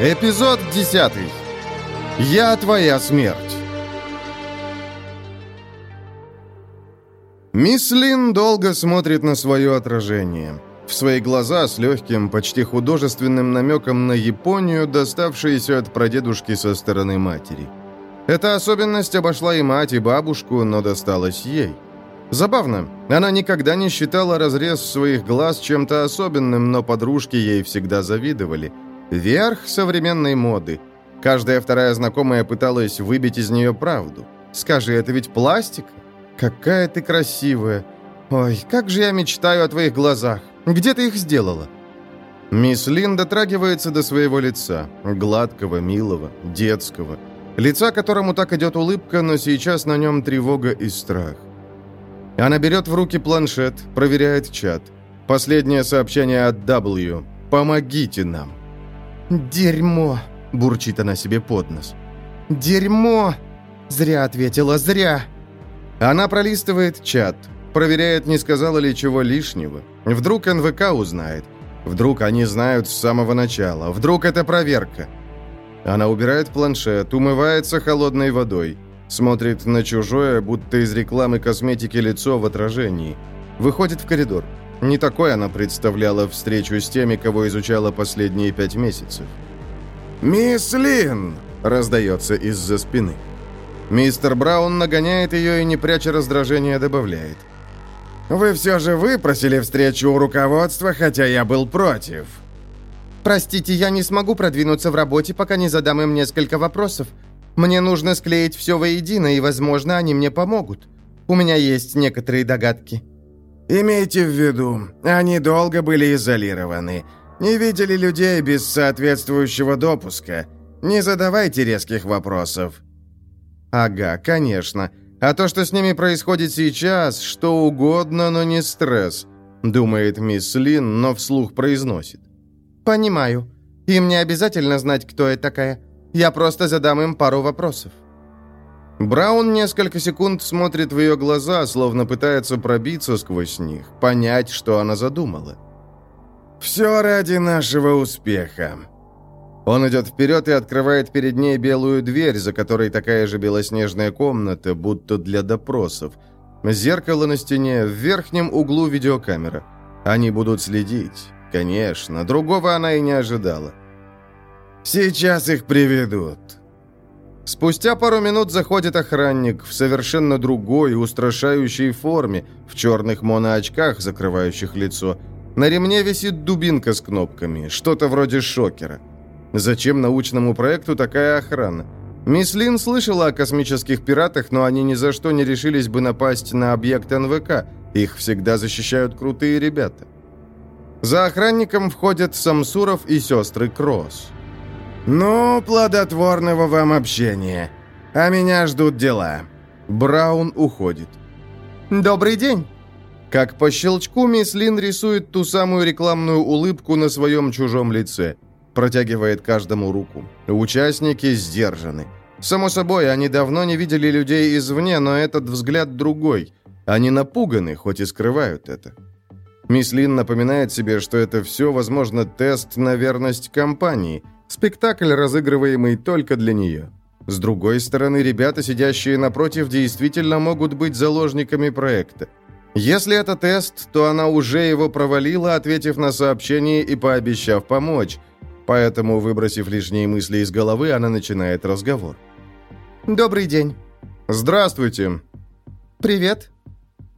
Эпизод 10. Я твоя смерть. Мисс Лин долго смотрит на свое отражение. В свои глаза с легким, почти художественным намеком на Японию, доставшиеся от прадедушки со стороны матери. Эта особенность обошла и мать, и бабушку, но досталась ей. Забавно, она никогда не считала разрез своих глаз чем-то особенным, но подружки ей всегда завидовали – Верх современной моды. Каждая вторая знакомая пыталась выбить из нее правду. «Скажи, это ведь пластик? Какая ты красивая! Ой, как же я мечтаю о твоих глазах! Где ты их сделала?» Мисс Лин дотрагивается до своего лица, гладкого, милого, детского. Лица, которому так идет улыбка, но сейчас на нем тревога и страх. Она берет в руки планшет, проверяет чат. Последнее сообщение от W. «Помогите нам». «Дерьмо!» – бурчит она себе под нос. «Дерьмо!» «Зря ответила, зря!» Она пролистывает чат, проверяет, не сказала ли чего лишнего. Вдруг НВК узнает. Вдруг они знают с самого начала. Вдруг это проверка. Она убирает планшет, умывается холодной водой. Смотрит на чужое, будто из рекламы косметики лицо в отражении. Выходит в коридор. Не такой она представляла встречу с теми, кого изучала последние пять месяцев. «Мисс Лин!» — раздается из-за спины. Мистер Браун нагоняет ее и, не пряча раздражения, добавляет. «Вы все же выпросили встречу у руководства, хотя я был против». «Простите, я не смогу продвинуться в работе, пока не задам им несколько вопросов. Мне нужно склеить все воедино, и, возможно, они мне помогут. У меня есть некоторые догадки». Имейте в виду, они долго были изолированы. Не видели людей без соответствующего допуска. Не задавайте резких вопросов. Ага, конечно. А то, что с ними происходит сейчас, что угодно, но не стресс, думает мисс Лин, но вслух произносит. Понимаю. Им не обязательно знать, кто я такая. Я просто задам им пару вопросов. Браун несколько секунд смотрит в ее глаза, словно пытается пробиться сквозь них, понять, что она задумала. «Все ради нашего успеха». Он идет вперед и открывает перед ней белую дверь, за которой такая же белоснежная комната, будто для допросов. Зеркало на стене, в верхнем углу видеокамера. Они будут следить. Конечно, другого она и не ожидала. «Сейчас их приведут», Спустя пару минут заходит охранник в совершенно другой, устрашающей форме, в черных моноочках, закрывающих лицо. На ремне висит дубинка с кнопками, что-то вроде шокера. Зачем научному проекту такая охрана? Мисс Лин слышала о космических пиратах, но они ни за что не решились бы напасть на объект НВК. Их всегда защищают крутые ребята. За охранником входят Самсуров и сестры Кросс. «Ну, плодотворного вам общения. А меня ждут дела». Браун уходит. «Добрый день!» Как по щелчку мисс Лин рисует ту самую рекламную улыбку на своем чужом лице. Протягивает каждому руку. Участники сдержаны. Само собой, они давно не видели людей извне, но этот взгляд другой. Они напуганы, хоть и скрывают это. Мисс Лин напоминает себе, что это все, возможно, тест на верность компании – Спектакль, разыгрываемый только для нее. С другой стороны, ребята, сидящие напротив, действительно могут быть заложниками проекта. Если это тест, то она уже его провалила, ответив на сообщение и пообещав помочь. Поэтому, выбросив лишние мысли из головы, она начинает разговор. «Добрый день». «Здравствуйте». «Привет».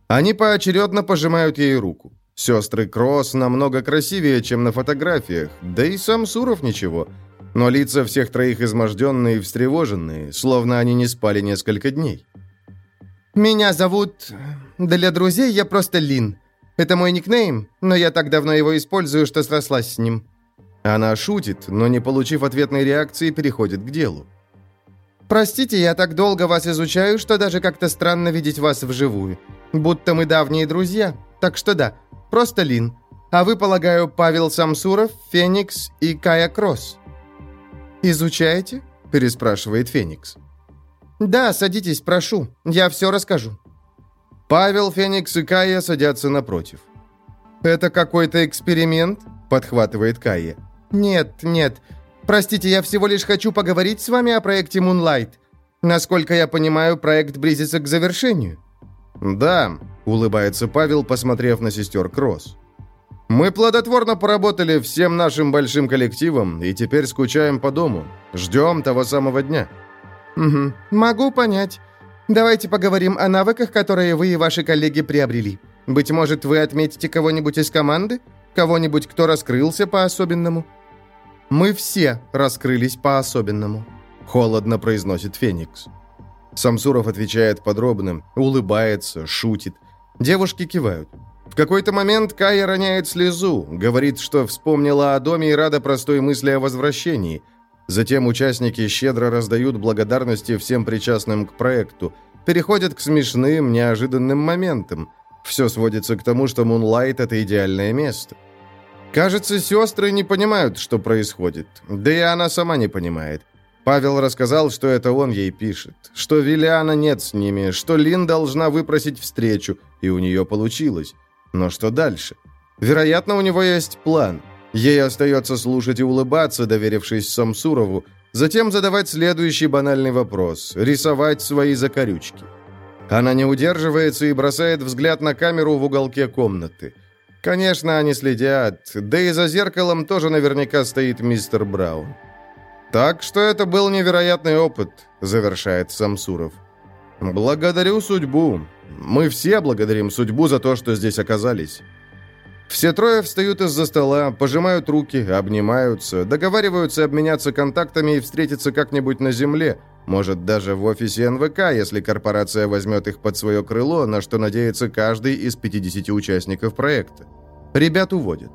Они поочередно пожимают ей руку. Сестры Кросс намного красивее, чем на фотографиях, да и сам Суров ничего. Но лица всех троих изможденные и встревоженные, словно они не спали несколько дней. «Меня зовут... Для друзей я просто Лин. Это мой никнейм, но я так давно его использую, что срослась с ним». Она шутит, но, не получив ответной реакции, переходит к делу. «Простите, я так долго вас изучаю, что даже как-то странно видеть вас вживую. Будто мы давние друзья. Так что да, Просто Лин. А вы, полагаю, Павел Самсуров, Феникс и Кая Кросс?» «Изучаете?» – переспрашивает Феникс. «Да, садитесь, прошу. Я все расскажу». Павел, Феникс и Кая садятся напротив. «Это какой-то эксперимент?» – подхватывает Кая. «Нет, нет. Простите, я всего лишь хочу поговорить с вами о проекте Moonlight. Насколько я понимаю, проект близится к завершению». «Да», — улыбается Павел, посмотрев на сестер Кросс. «Мы плодотворно поработали всем нашим большим коллективом и теперь скучаем по дому. Ждем того самого дня». «Угу, могу понять. Давайте поговорим о навыках, которые вы и ваши коллеги приобрели. Быть может, вы отметите кого-нибудь из команды? Кого-нибудь, кто раскрылся по-особенному?» «Мы все раскрылись по-особенному», — холодно произносит Феникс. Самсуров отвечает подробно, улыбается, шутит. Девушки кивают. В какой-то момент Кая роняет слезу, говорит, что вспомнила о доме и рада простой мысли о возвращении. Затем участники щедро раздают благодарности всем причастным к проекту, переходят к смешным, неожиданным моментам. Все сводится к тому, что Мунлайт — это идеальное место. Кажется, сестры не понимают, что происходит. Да и она сама не понимает. Павел рассказал, что это он ей пишет, что Виллиана нет с ними, что Лин должна выпросить встречу, и у нее получилось. Но что дальше? Вероятно, у него есть план. Ей остается слушать и улыбаться, доверившись Самсурову, затем задавать следующий банальный вопрос, рисовать свои закорючки. Она не удерживается и бросает взгляд на камеру в уголке комнаты – Конечно, они следят, да и за зеркалом тоже наверняка стоит мистер Браун. Так что это был невероятный опыт, завершает Самсуров. Благодарю судьбу. Мы все благодарим судьбу за то, что здесь оказались. Все трое встают из-за стола, пожимают руки, обнимаются, договариваются обменяться контактами и встретиться как-нибудь на земле, может, даже в офисе НВК, если корпорация возьмет их под свое крыло, на что надеется каждый из 50 участников проекта. Ребят уводят.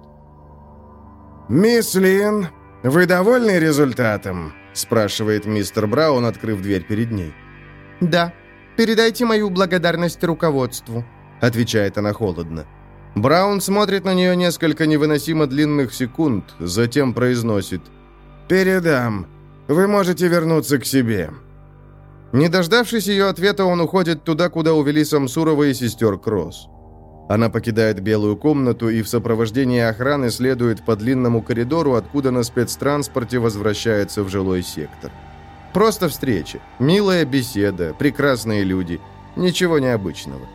«Мисс Лин, вы довольны результатом?» спрашивает мистер Браун, открыв дверь перед ней. «Да. Передайте мою благодарность руководству», отвечает она холодно. Браун смотрит на нее несколько невыносимо длинных секунд, затем произносит «Передам. Вы можете вернуться к себе». Не дождавшись ее ответа, он уходит туда, куда увели Самсурова и сестер Кросс. Она покидает белую комнату и в сопровождении охраны следует по длинному коридору, откуда на спецтранспорте возвращается в жилой сектор. Просто встреча, милая беседа, прекрасные люди. Ничего необычного.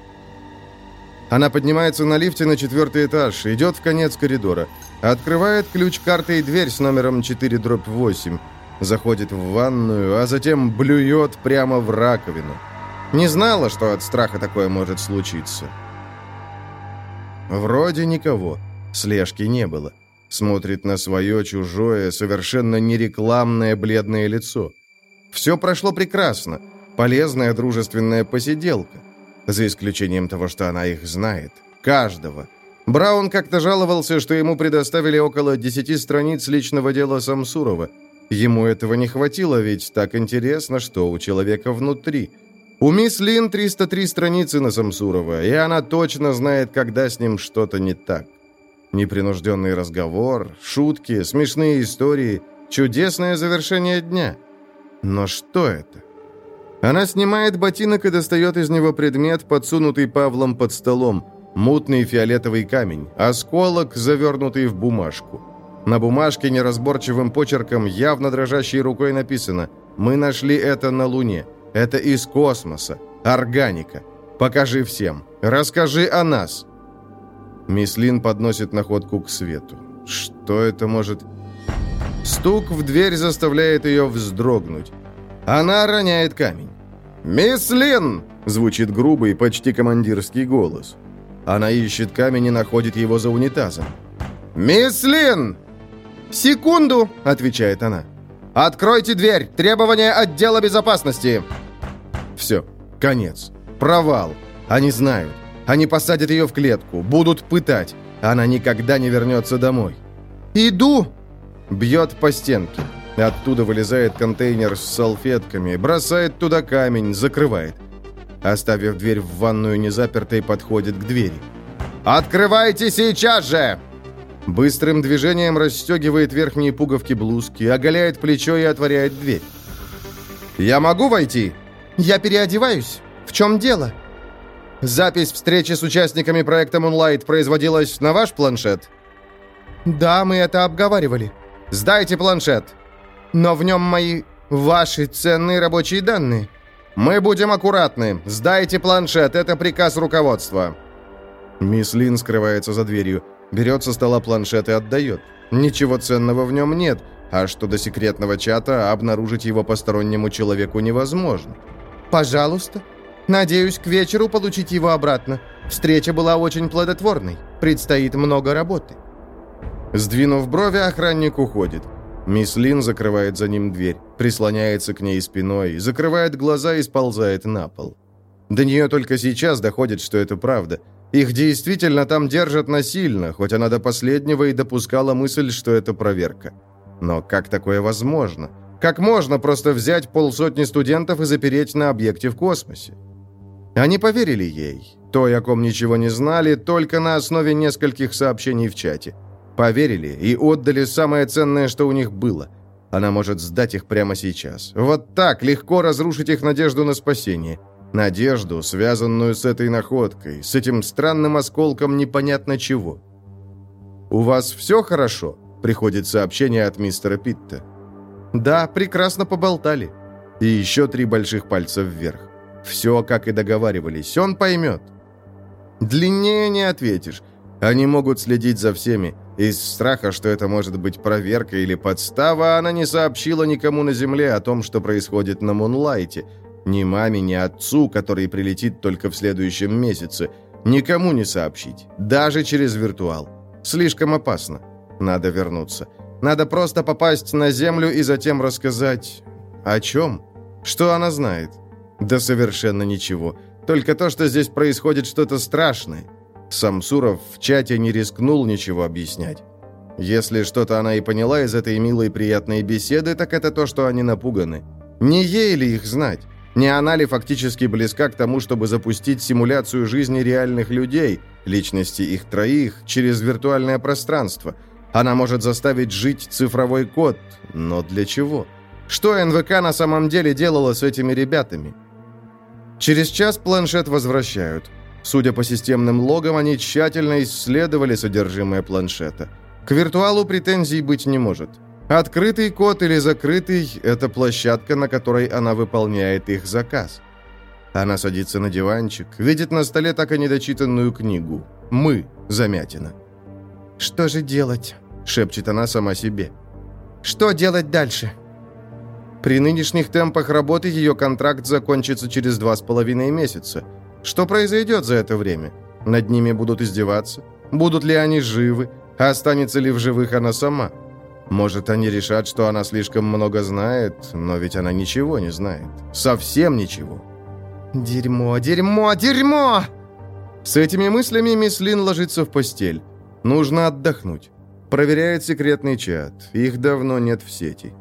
Она поднимается на лифте на четвертый этаж, идет в конец коридора, открывает ключ-картой дверь с номером 4-8, заходит в ванную, а затем блюет прямо в раковину. Не знала, что от страха такое может случиться. Вроде никого. Слежки не было. Смотрит на свое чужое, совершенно нерекламное бледное лицо. Все прошло прекрасно. Полезная дружественная посиделка. За исключением того, что она их знает. Каждого. Браун как-то жаловался, что ему предоставили около десяти страниц личного дела Самсурова. Ему этого не хватило, ведь так интересно, что у человека внутри. У мисс Лин 303 страницы на Самсурова, и она точно знает, когда с ним что-то не так. Непринужденный разговор, шутки, смешные истории, чудесное завершение дня. Но что это? Она снимает ботинок и достает из него предмет, подсунутый Павлом под столом. Мутный фиолетовый камень, осколок, завернутый в бумажку. На бумажке неразборчивым почерком, явно дрожащей рукой написано «Мы нашли это на Луне». Это из космоса. Органика. Покажи всем. Расскажи о нас». Мислин подносит находку к свету. Что это может... Стук в дверь заставляет ее вздрогнуть. Она роняет камень. «Мислин!» — звучит грубый, почти командирский голос. Она ищет камень и находит его за унитазом. «Мислин!» «Секунду!» — отвечает она. «Откройте дверь! Требования отдела безопасности!» Все, конец. Провал. Они знают. Они посадят ее в клетку, будут пытать. Она никогда не вернется домой. «Иду!» Бьет по стенке. Оттуда вылезает контейнер с салфетками, бросает туда камень, закрывает. Оставив дверь в ванную незапертой, подходит к двери. «Открывайте сейчас же!» Быстрым движением расстегивает верхние пуговки блузки, оголяет плечо и отворяет дверь. «Я могу войти?» «Я переодеваюсь. В чем дело?» «Запись встречи с участниками проекта Moonlight производилась на ваш планшет?» «Да, мы это обговаривали». «Сдайте планшет». Но в нем мои... ваши ценные рабочие данные». «Мы будем аккуратны. Сдайте планшет, это приказ руководства». Мисс Лин скрывается за дверью, берет со стола планшет и отдает. Ничего ценного в нем нет, а что до секретного чата, обнаружить его постороннему человеку невозможно. «Пожалуйста. Надеюсь, к вечеру получить его обратно. Встреча была очень плодотворной. Предстоит много работы». Сдвинув брови, охранник уходит. Мисс Лин закрывает за ним дверь, прислоняется к ней спиной, закрывает глаза и сползает на пол. До нее только сейчас доходит, что это правда. Их действительно там держат насильно, хоть она до последнего и допускала мысль, что это проверка. Но как такое возможно? Как можно просто взять полсотни студентов и запереть на объекте в космосе? Они поверили ей. Той, о ком ничего не знали, только на основе нескольких сообщений в чате. Поверили и отдали самое ценное, что у них было. Она может сдать их прямо сейчас. Вот так легко разрушить их надежду на спасение. Надежду, связанную с этой находкой, с этим странным осколком непонятно чего. «У вас все хорошо?» — приходит сообщение от мистера Питта. «Да, прекрасно поболтали». И еще три больших пальца вверх. Все, как и договаривались, он поймет. Длиннее не ответишь. Они могут следить за всеми. Из страха, что это может быть проверка или подстава, она не сообщила никому на Земле о том, что происходит на Мунлайте. Ни маме, ни отцу, который прилетит только в следующем месяце. Никому не сообщить. Даже через виртуал. Слишком опасно. Надо вернуться. Надо просто попасть на Землю и затем рассказать... О чем? Что она знает? Да совершенно ничего. Только то, что здесь происходит что-то страшное. Самсуров в чате не рискнул ничего объяснять. Если что-то она и поняла из этой милой приятной беседы, так это то, что они напуганы. Не ей ли их знать? Не она ли фактически близка к тому, чтобы запустить симуляцию жизни реальных людей, личности их троих, через виртуальное пространство – она может заставить жить цифровой код, но для чего? Что НВК на самом деле делала с этими ребятами? Через час планшет возвращают. Судя по системным логам, они тщательно исследовали содержимое планшета. К виртуалу претензий быть не может. Открытый код или закрытый – это площадка, на которой она выполняет их заказ. Она садится на диванчик, видит на столе так и недочитанную книгу. «Мы» – Замятина. «Что же делать?» шепчет она сама себе. «Что делать дальше?» При нынешних темпах работы ее контракт закончится через два с половиной месяца. Что произойдет за это время? Над ними будут издеваться? Будут ли они живы? Останется ли в живых она сама? Может, они решат, что она слишком много знает, но ведь она ничего не знает. Совсем ничего. «Дерьмо, дерьмо, дерьмо!» С этими мыслями мисс Лин ложится в постель. Нужно отдохнуть. Проверяет секретный чат. Их давно нет в сети.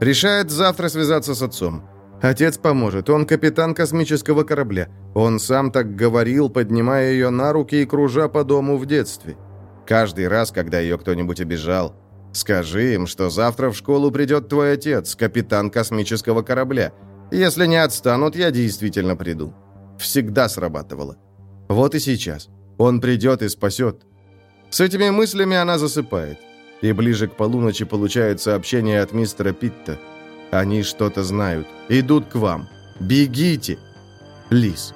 Решает завтра связаться с отцом. Отец поможет. Он капитан космического корабля. Он сам так говорил, поднимая ее на руки и кружа по дому в детстве. Каждый раз, когда ее кто-нибудь обижал. Скажи им, что завтра в школу придет твой отец, капитан космического корабля. Если не отстанут, я действительно приду. Всегда срабатывало. Вот и сейчас. Он придет и спасет. С этими мыслями она засыпает. И ближе к полуночи получает сообщение от мистера Питта. Они что-то знают. Идут к вам. Бегите! Лис.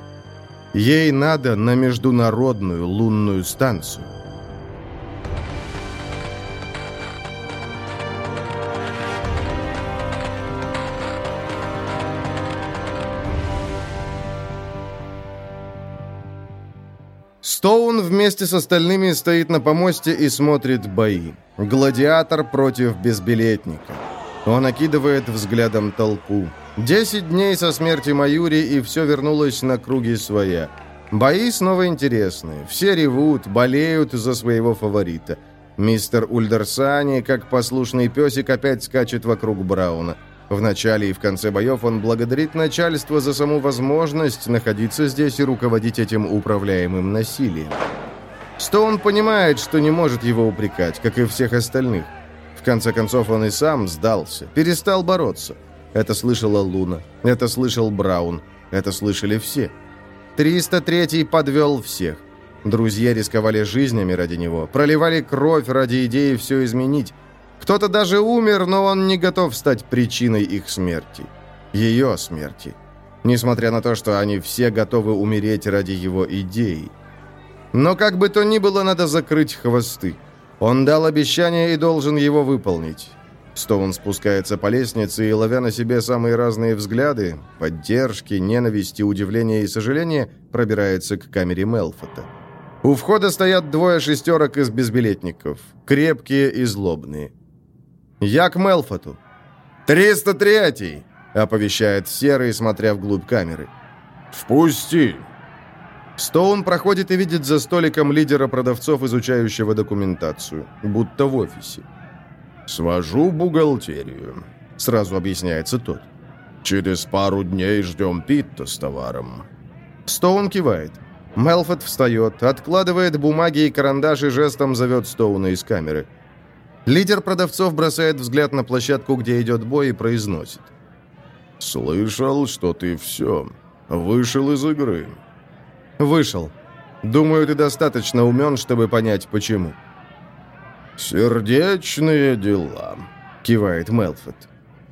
Ей надо на международную лунную станцию. Стоун вместе с остальными стоит на помосте и смотрит бои. Гладиатор против безбилетника. Он окидывает взглядом толпу. Десять дней со смерти Маюри, и все вернулось на круги своя. Бои снова интересные. Все ревут, болеют за своего фаворита. Мистер Ульдерсани, как послушный песик, опять скачет вокруг Брауна. В начале и в конце боев он благодарит начальство за саму возможность находиться здесь и руководить этим управляемым насилием. Стоун понимает, что не может его упрекать, как и всех остальных. Конце концов, он и сам сдался, перестал бороться. Это слышала Луна, это слышал Браун, это слышали все. 303-й подвел всех. Друзья рисковали жизнями ради него, проливали кровь ради идеи все изменить. Кто-то даже умер, но он не готов стать причиной их смерти. Ее смерти. Несмотря на то, что они все готовы умереть ради его идей. Но как бы то ни было, надо закрыть хвосты. Он дал обещание и должен его выполнить. Стоун спускается по лестнице и, ловя на себе самые разные взгляды, поддержки, ненависти, удивления и сожаления, пробирается к камере Мелфота. У входа стоят двое шестерок из безбилетников, крепкие и злобные. «Я к Мелфоту». «303-й!» — оповещает Серый, смотря вглубь камеры. «Впусти!» Стоун проходит и видит за столиком лидера продавцов, изучающего документацию, будто в офисе. «Свожу бухгалтерию», — сразу объясняется тот. «Через пару дней ждем Питта с товаром». Стоун кивает. Мелфот встает, откладывает бумаги и карандаш и жестом зовет Стоуна из камеры. Лидер продавцов бросает взгляд на площадку, где идет бой, и произносит. «Слышал, что ты все. Вышел из игры». «Вышел. Думаю, ты достаточно умен, чтобы понять, почему». «Сердечные дела», — кивает Мелфот.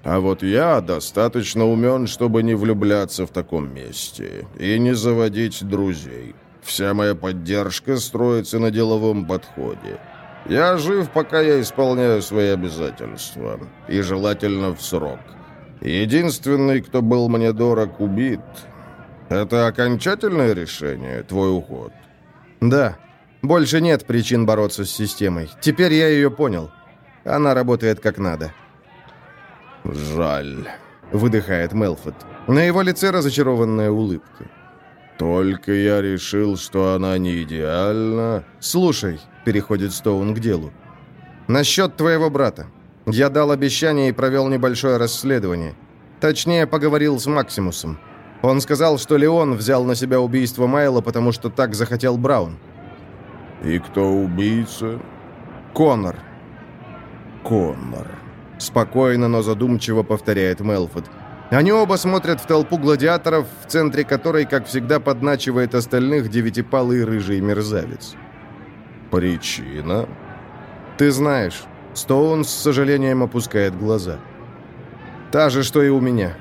«А вот я достаточно умен, чтобы не влюбляться в таком месте и не заводить друзей. Вся моя поддержка строится на деловом подходе. Я жив, пока я исполняю свои обязательства, и желательно в срок. Единственный, кто был мне дорог, убит. Это окончательное решение, твой уход?» «Да», больше нет причин бороться с системой. Теперь я ее понял. Она работает как надо. «Жаль», — выдыхает Мелфот. На его лице разочарованная улыбка. «Только я решил, что она не идеальна». «Слушай», — переходит Стоун к делу. «Насчет твоего брата. Я дал обещание и провел небольшое расследование. Точнее, поговорил с Максимусом. Он сказал, что Леон взял на себя убийство Майла, потому что так захотел Браун. «И кто убийца?» «Коннор». «Коннор». Спокойно, но задумчиво повторяет Мелфорд. Они оба смотрят в толпу гладиаторов, в центре которой, как всегда, подначивает остальных девятипалый рыжий мерзавец. «Причина?» «Ты знаешь». Стоун с сожалением опускает глаза. «Та же, что и у меня».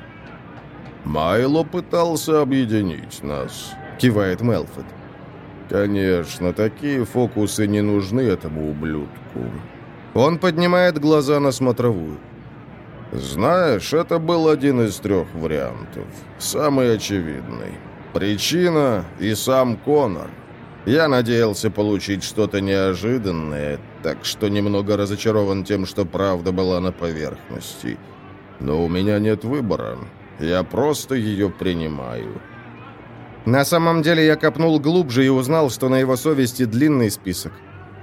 «Майло пытался объединить нас», — кивает Мелфорд. «Конечно, такие фокусы не нужны этому ублюдку». Он поднимает глаза на смотровую. «Знаешь, это был один из трех вариантов. Самый очевидный. Причина и сам Конор. Я надеялся получить что-то неожиданное, так что немного разочарован тем, что правда была на поверхности. Но у меня нет выбора. Я просто ее принимаю». На самом деле я копнул глубже и узнал, что на его совести длинный список.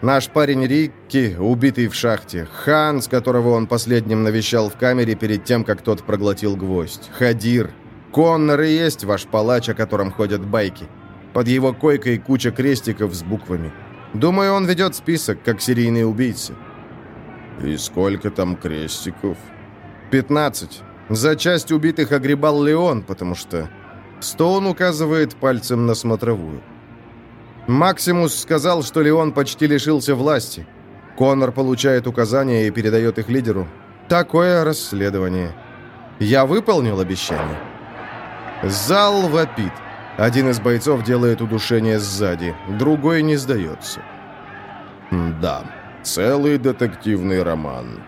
Наш парень Рикки, убитый в шахте. Хан, с которого он последним навещал в камере перед тем, как тот проглотил гвоздь. Хадир. Коннор и есть ваш палач, о котором ходят байки. Под его койкой куча крестиков с буквами. Думаю, он ведет список, как серийный убийца. «И сколько там крестиков?» «Пятнадцать. За часть убитых огребал Леон, потому что Стоун указывает пальцем на смотровую. Максимус сказал, что Леон почти лишился власти. Конор получает указания и передает их лидеру. Такое расследование. Я выполнил обещание. Зал вопит. Один из бойцов делает удушение сзади, другой не сдается. Да, целый детективный роман.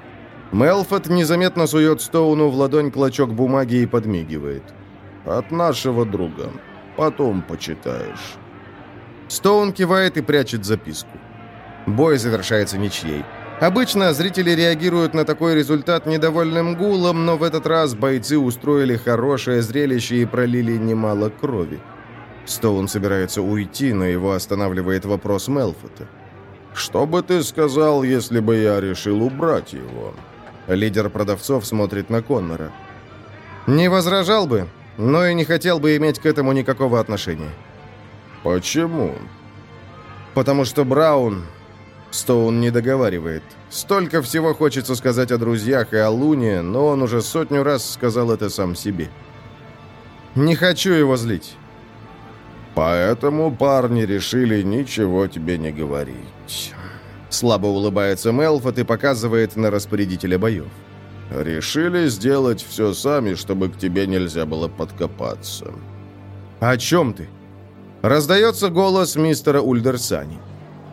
Мелфот незаметно сует Стоуну в ладонь клочок бумаги и подмигивает. От нашего друга. Потом почитаешь». Стоун кивает и прячет записку. Бой завершается ничьей. Обычно зрители реагируют на такой результат недовольным гулом, но в этот раз бойцы устроили хорошее зрелище и пролили немало крови. Стоун собирается уйти, но его останавливает вопрос Мелфота. «Что бы ты сказал, если бы я решил убрать его?» Лидер продавцов смотрит на Коннора. «Не возражал бы, но и не хотел бы иметь к этому никакого отношения. Почему? Потому что Браун... Стоун не договаривает. Столько всего хочется сказать о друзьях и о Луне, но он уже сотню раз сказал это сам себе. Не хочу его злить. Поэтому парни решили ничего тебе не говорить. Слабо улыбается Мелфот и показывает на распорядителя боев. «Решили сделать все сами, чтобы к тебе нельзя было подкопаться». «О чем ты?» Раздается голос мистера Ульдерсани.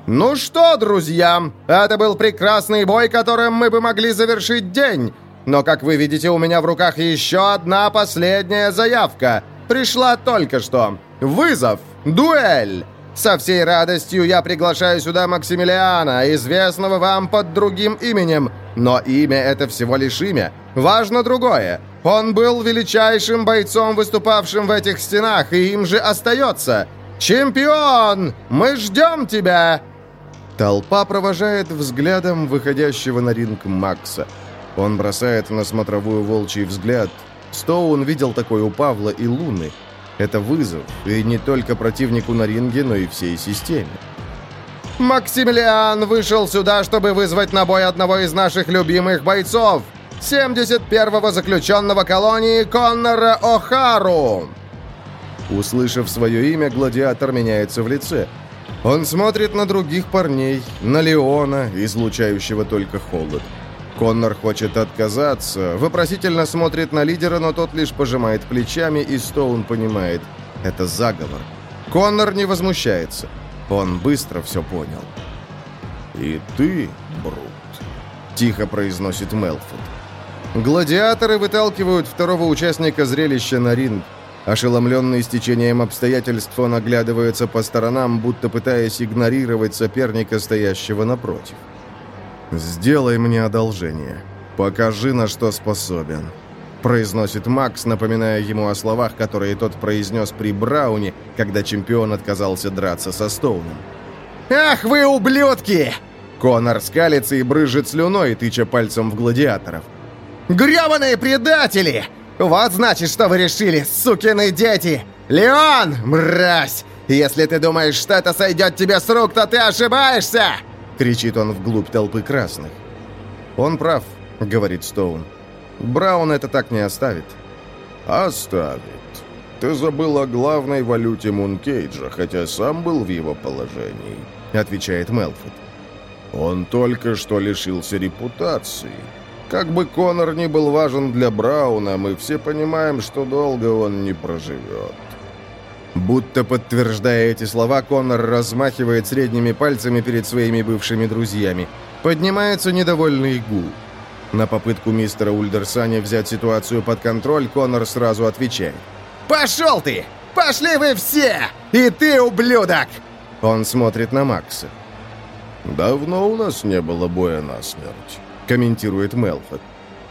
«Ну что, друзья, это был прекрасный бой, которым мы бы могли завершить день. Но, как вы видите, у меня в руках еще одна последняя заявка. Пришла только что. Вызов! Дуэль! Со всей радостью я приглашаю сюда Максимилиана, известного вам под другим именем. Но имя — это всего лишь имя. Важно другое. Он был величайшим бойцом, выступавшим в этих стенах, и им же остается. «Чемпион! Мы ждем тебя!» Толпа провожает взглядом выходящего на ринг Макса. Он бросает на смотровую волчий взгляд. Стоун видел такой у Павла и Луны. Это вызов, и не только противнику на ринге, но и всей системе. «Максимилиан вышел сюда, чтобы вызвать на бой одного из наших любимых бойцов, 71-го заключенного колонии Коннора О'Хару!» Услышав свое имя, гладиатор меняется в лице. Он смотрит на других парней, на Леона, излучающего только холод. Коннор хочет отказаться, вопросительно смотрит на лидера, но тот лишь пожимает плечами, и Стоун понимает – это заговор. Коннор не возмущается. Он быстро все понял. «И ты, Брут», – тихо произносит Мелфорд. Гладиаторы выталкивают второго участника зрелища на ринг. Ошеломленный стечением обстоятельств, он оглядывается по сторонам, будто пытаясь игнорировать соперника, стоящего напротив. «Сделай мне одолжение. Покажи, на что способен», — произносит Макс, напоминая ему о словах, которые тот произнес при Брауне, когда чемпион отказался драться со Стоуном. «Ах вы, ублюдки!» Конор скалится и брызжет слюной, тыча пальцем в гладиаторов. «Гребаные предатели! Вот значит, что вы решили, сукины дети! Леон, мразь! Если ты думаешь, что это сойдет тебе с рук, то ты ошибаешься!» Кричит он вглубь толпы красных. «Он прав», — говорит Стоун. «Браун это так не оставит». «Оставит. Ты забыл о главной валюте Мункейджа, хотя сам был в его положении», — отвечает Мелфорд. «Он только что лишился репутации. Как бы Конор ни был важен для Брауна, мы все понимаем, что долго он не проживет». Будто подтверждая эти слова, Коннор размахивает средними пальцами перед своими бывшими друзьями. Поднимается недовольный гул. На попытку мистера Ульдерсани взять ситуацию под контроль, Коннор сразу отвечает. «Пошел ты! Пошли вы все! И ты, ублюдок!» Он смотрит на Макса. «Давно у нас не было боя насмерть», — комментирует Мелфорд.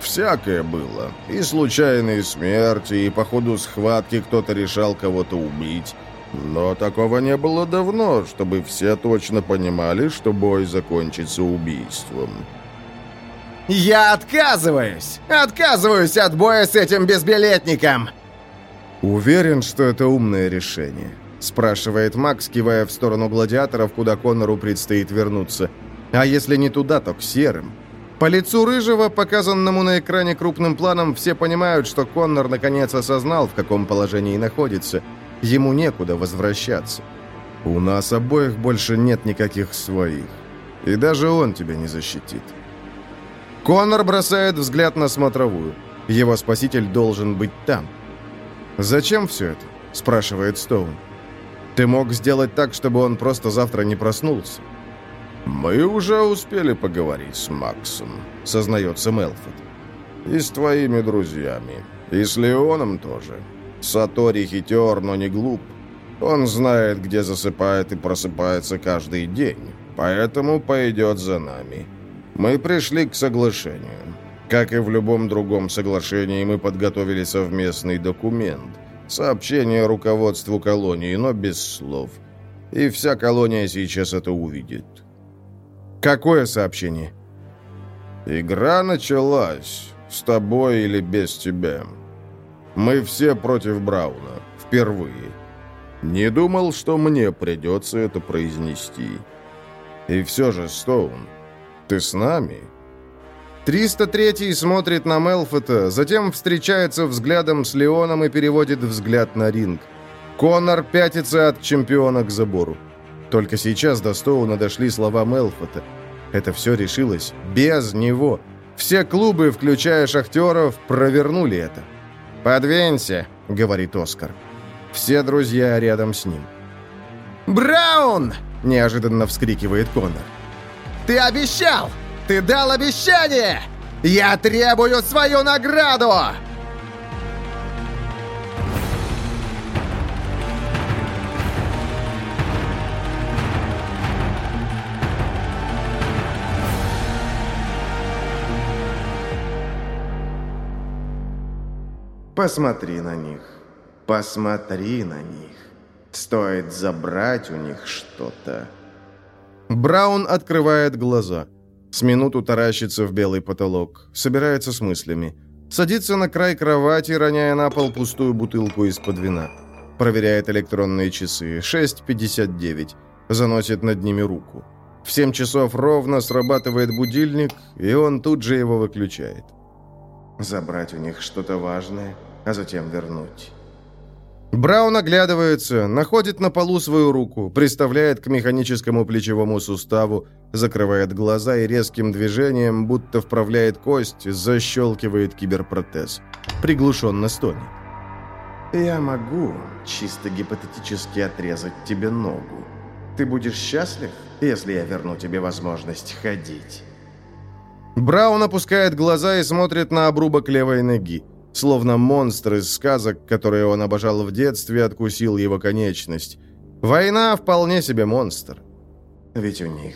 Всякое было. И случайные смерти, и по ходу схватки кто-то решал кого-то убить. Но такого не было давно, чтобы все точно понимали, что бой закончится убийством. «Я отказываюсь! Отказываюсь от боя с этим безбилетником!» «Уверен, что это умное решение», — спрашивает Макс, кивая в сторону гладиаторов, куда Коннору предстоит вернуться. «А если не туда, то к серым?» По лицу Рыжего, показанному на экране крупным планом, все понимают, что Коннор наконец осознал, в каком положении находится. Ему некуда возвращаться. У нас обоих больше нет никаких своих. И даже он тебя не защитит. Коннор бросает взгляд на смотровую. Его спаситель должен быть там. «Зачем все это?» – спрашивает Стоун. «Ты мог сделать так, чтобы он просто завтра не проснулся». «Мы уже успели поговорить с Максом», — сознается Мелфорд. «И с твоими друзьями. И с Леоном тоже. Сатори хитер, но не глуп. Он знает, где засыпает и просыпается каждый день, поэтому пойдет за нами. Мы пришли к соглашению. Как и в любом другом соглашении, мы подготовили совместный документ. Сообщение руководству колонии, но без слов. И вся колония сейчас это увидит. «Какое сообщение?» «Игра началась. С тобой или без тебя. Мы все против Брауна. Впервые. Не думал, что мне придется это произнести. И все же, Стоун, ты с нами?» 303-й смотрит на Мелфота, затем встречается взглядом с Леоном и переводит взгляд на ринг. Конор пятится от чемпиона к забору. Только сейчас до Стоуна дошли слова Мелфота. Это все решилось без него. Все клубы, включая шахтеров, провернули это. «Подвинься», — говорит Оскар. Все друзья рядом с ним. «Браун!» — неожиданно вскрикивает Коннор. «Ты обещал! Ты дал обещание! Я требую свою награду!» Посмотри на них. Посмотри на них. Стоит забрать у них что-то. Браун открывает глаза. С минуту таращится в белый потолок. Собирается с мыслями. Садится на край кровати, роняя на пол пустую бутылку из-под вина. Проверяет электронные часы. 6.59. Заносит над ними руку. В 7 часов ровно срабатывает будильник, и он тут же его выключает. Забрать у них что-то важное – а затем вернуть. Браун оглядывается, находит на полу свою руку, приставляет к механическому плечевому суставу, закрывает глаза и резким движением, будто вправляет кость, защелкивает киберпротез. Приглушенно стонет. «Я могу чисто гипотетически отрезать тебе ногу. Ты будешь счастлив, если я верну тебе возможность ходить?» Браун опускает глаза и смотрит на обрубок левой ноги. Словно монстр из сказок, которые он обожал в детстве, откусил его конечность. Война вполне себе монстр. Ведь у них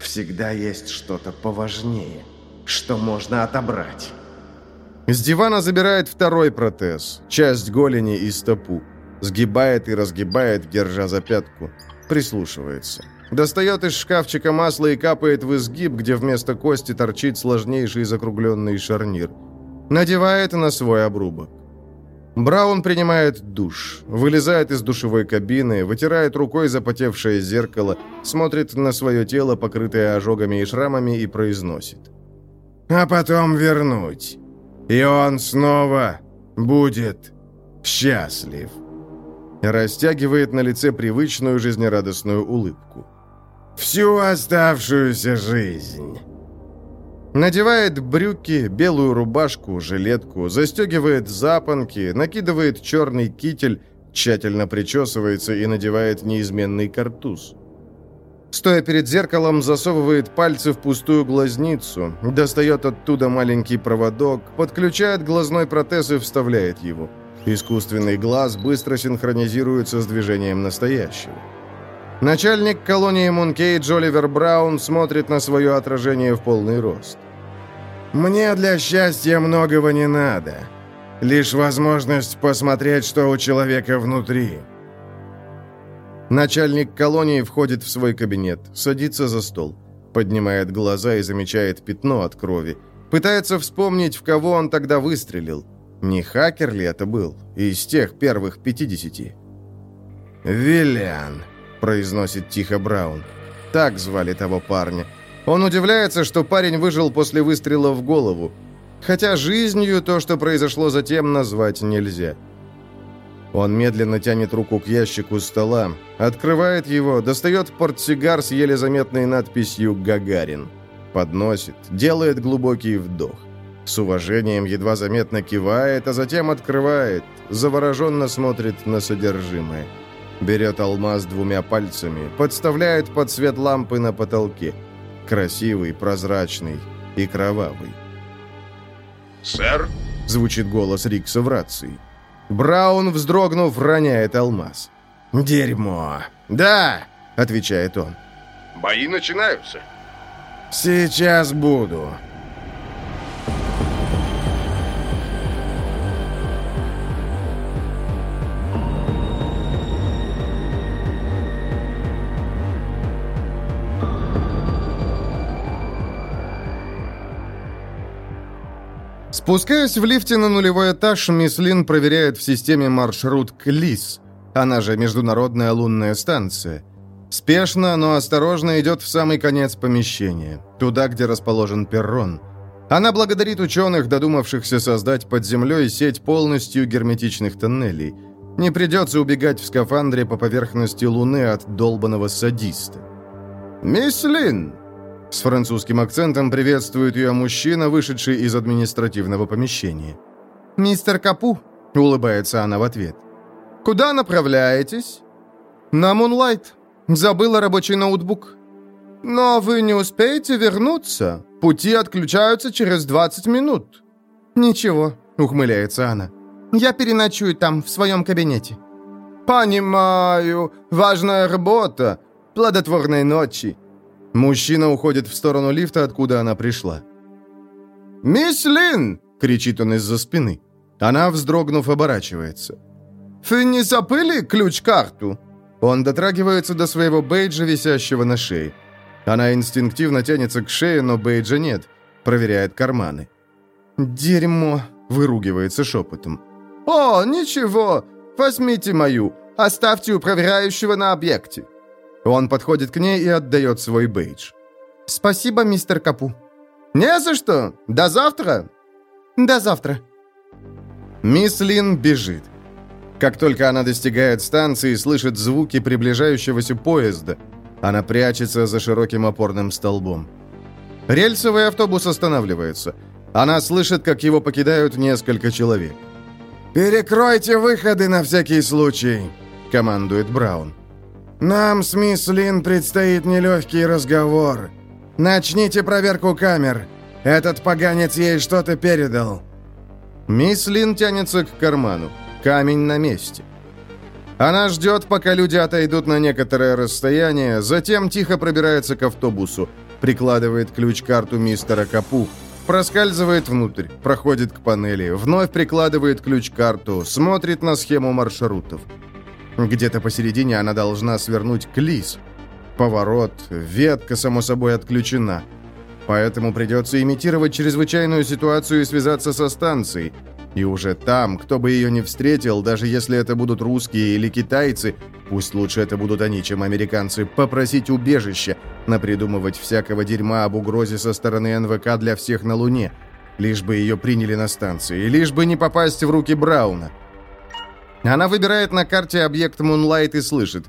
всегда есть что-то поважнее, что можно отобрать. С дивана забирает второй протез, часть голени и стопу. Сгибает и разгибает, держа за пятку. Прислушивается. Достает из шкафчика масло и капает в изгиб, где вместо кости торчит сложнейший закругленный шарнир. Надевает на свой обрубок. Браун принимает душ, вылезает из душевой кабины, вытирает рукой запотевшее зеркало, смотрит на свое тело, покрытое ожогами и шрамами, и произносит. «А потом вернуть. И он снова будет счастлив». Растягивает на лице привычную жизнерадостную улыбку. «Всю оставшуюся жизнь». Надевает брюки, белую рубашку, жилетку, застегивает запонки, накидывает черный китель, тщательно причесывается и надевает неизменный картуз. Стоя перед зеркалом, засовывает пальцы в пустую глазницу, достает оттуда маленький проводок, подключает глазной протез и вставляет его. Искусственный глаз быстро синхронизируется с движением настоящего. Начальник колонии Мункейдж Оливер Браун смотрит на свое отражение в полный рост. «Мне для счастья многого не надо. Лишь возможность посмотреть, что у человека внутри». Начальник колонии входит в свой кабинет, садится за стол, поднимает глаза и замечает пятно от крови. Пытается вспомнить, в кого он тогда выстрелил. Не хакер ли это был? Из тех первых пятидесяти. «Виллиан», произносит тихо Браун. Так звали того парня. Он удивляется, что парень выжил после выстрела в голову. Хотя жизнью то, что произошло затем, назвать нельзя. Он медленно тянет руку к ящику стола, открывает его, достает портсигар с еле заметной надписью «Гагарин». Подносит, делает глубокий вдох. С уважением едва заметно кивает, а затем открывает, завороженно смотрит на содержимое. Берет алмаз двумя пальцами, подставляет под свет лампы на потолке. Красивый, прозрачный и кровавый. «Сэр?» — звучит голос Рикса в рации. Браун, вздрогнув, роняет алмаз. «Дерьмо!» «Да!» — отвечает он. «Бои начинаются?» «Сейчас буду!» Спускаясь в лифте на нулевой этаж, мисс Лин проверяет в системе маршрут к она же Международная лунная станция. Спешно, но осторожно идет в самый конец помещения, туда, где расположен перрон. Она благодарит ученых, додумавшихся создать под землей сеть полностью герметичных тоннелей. Не придется убегать в скафандре по поверхности Луны от долбанного садиста. «Мисс Лин!» С французским акцентом приветствует ее мужчина, вышедший из административного помещения. «Мистер Капу», — улыбается она в ответ. «Куда направляетесь?» «На Мунлайт. Забыла рабочий ноутбук». «Но вы не успеете вернуться. Пути отключаются через 20 минут». «Ничего», — ухмыляется она. «Я переночую там, в своем кабинете». «Понимаю. Важная работа. Плодотворной ночи». Мужчина уходит в сторону лифта, откуда она пришла. «Мисс Лин!» — кричит он из-за спины. Она, вздрогнув, оборачивается. «Вы не забыли ключ-карту?» Он дотрагивается до своего бейджа, висящего на шее. Она инстинктивно тянется к шее, но бейджа нет. Проверяет карманы. «Дерьмо!» — выругивается шепотом. «О, ничего! Возьмите мою! Оставьте у проверяющего на объекте!» Он подходит к ней и отдает свой бейдж. «Спасибо, мистер Капу». «Не за что! До завтра!» «До завтра!» Мисс Лин бежит. Как только она достигает станции, слышит звуки приближающегося поезда. Она прячется за широким опорным столбом. Рельсовый автобус останавливается. Она слышит, как его покидают несколько человек. «Перекройте выходы на всякий случай», — командует Браун. «Нам с мисс Лин предстоит нелегкий разговор. Начните проверку камер. Этот поганец ей что-то передал». Мисс Лин тянется к карману. Камень на месте. Она ждет, пока люди отойдут на некоторое расстояние, затем тихо пробирается к автобусу, прикладывает ключ-карту мистера Капу, проскальзывает внутрь, проходит к панели, вновь прикладывает ключ-карту, смотрит на схему маршрутов. Где-то посередине она должна свернуть к Лис. Поворот, ветка, само собой, отключена. Поэтому придется имитировать чрезвычайную ситуацию и связаться со станцией. И уже там, кто бы ее не встретил, даже если это будут русские или китайцы, пусть лучше это будут они, чем американцы, попросить убежища, напридумывать всякого дерьма об угрозе со стороны НВК для всех на Луне, лишь бы ее приняли на станции, лишь бы не попасть в руки Брауна. Она выбирает на карте объект Мунлайт и слышит.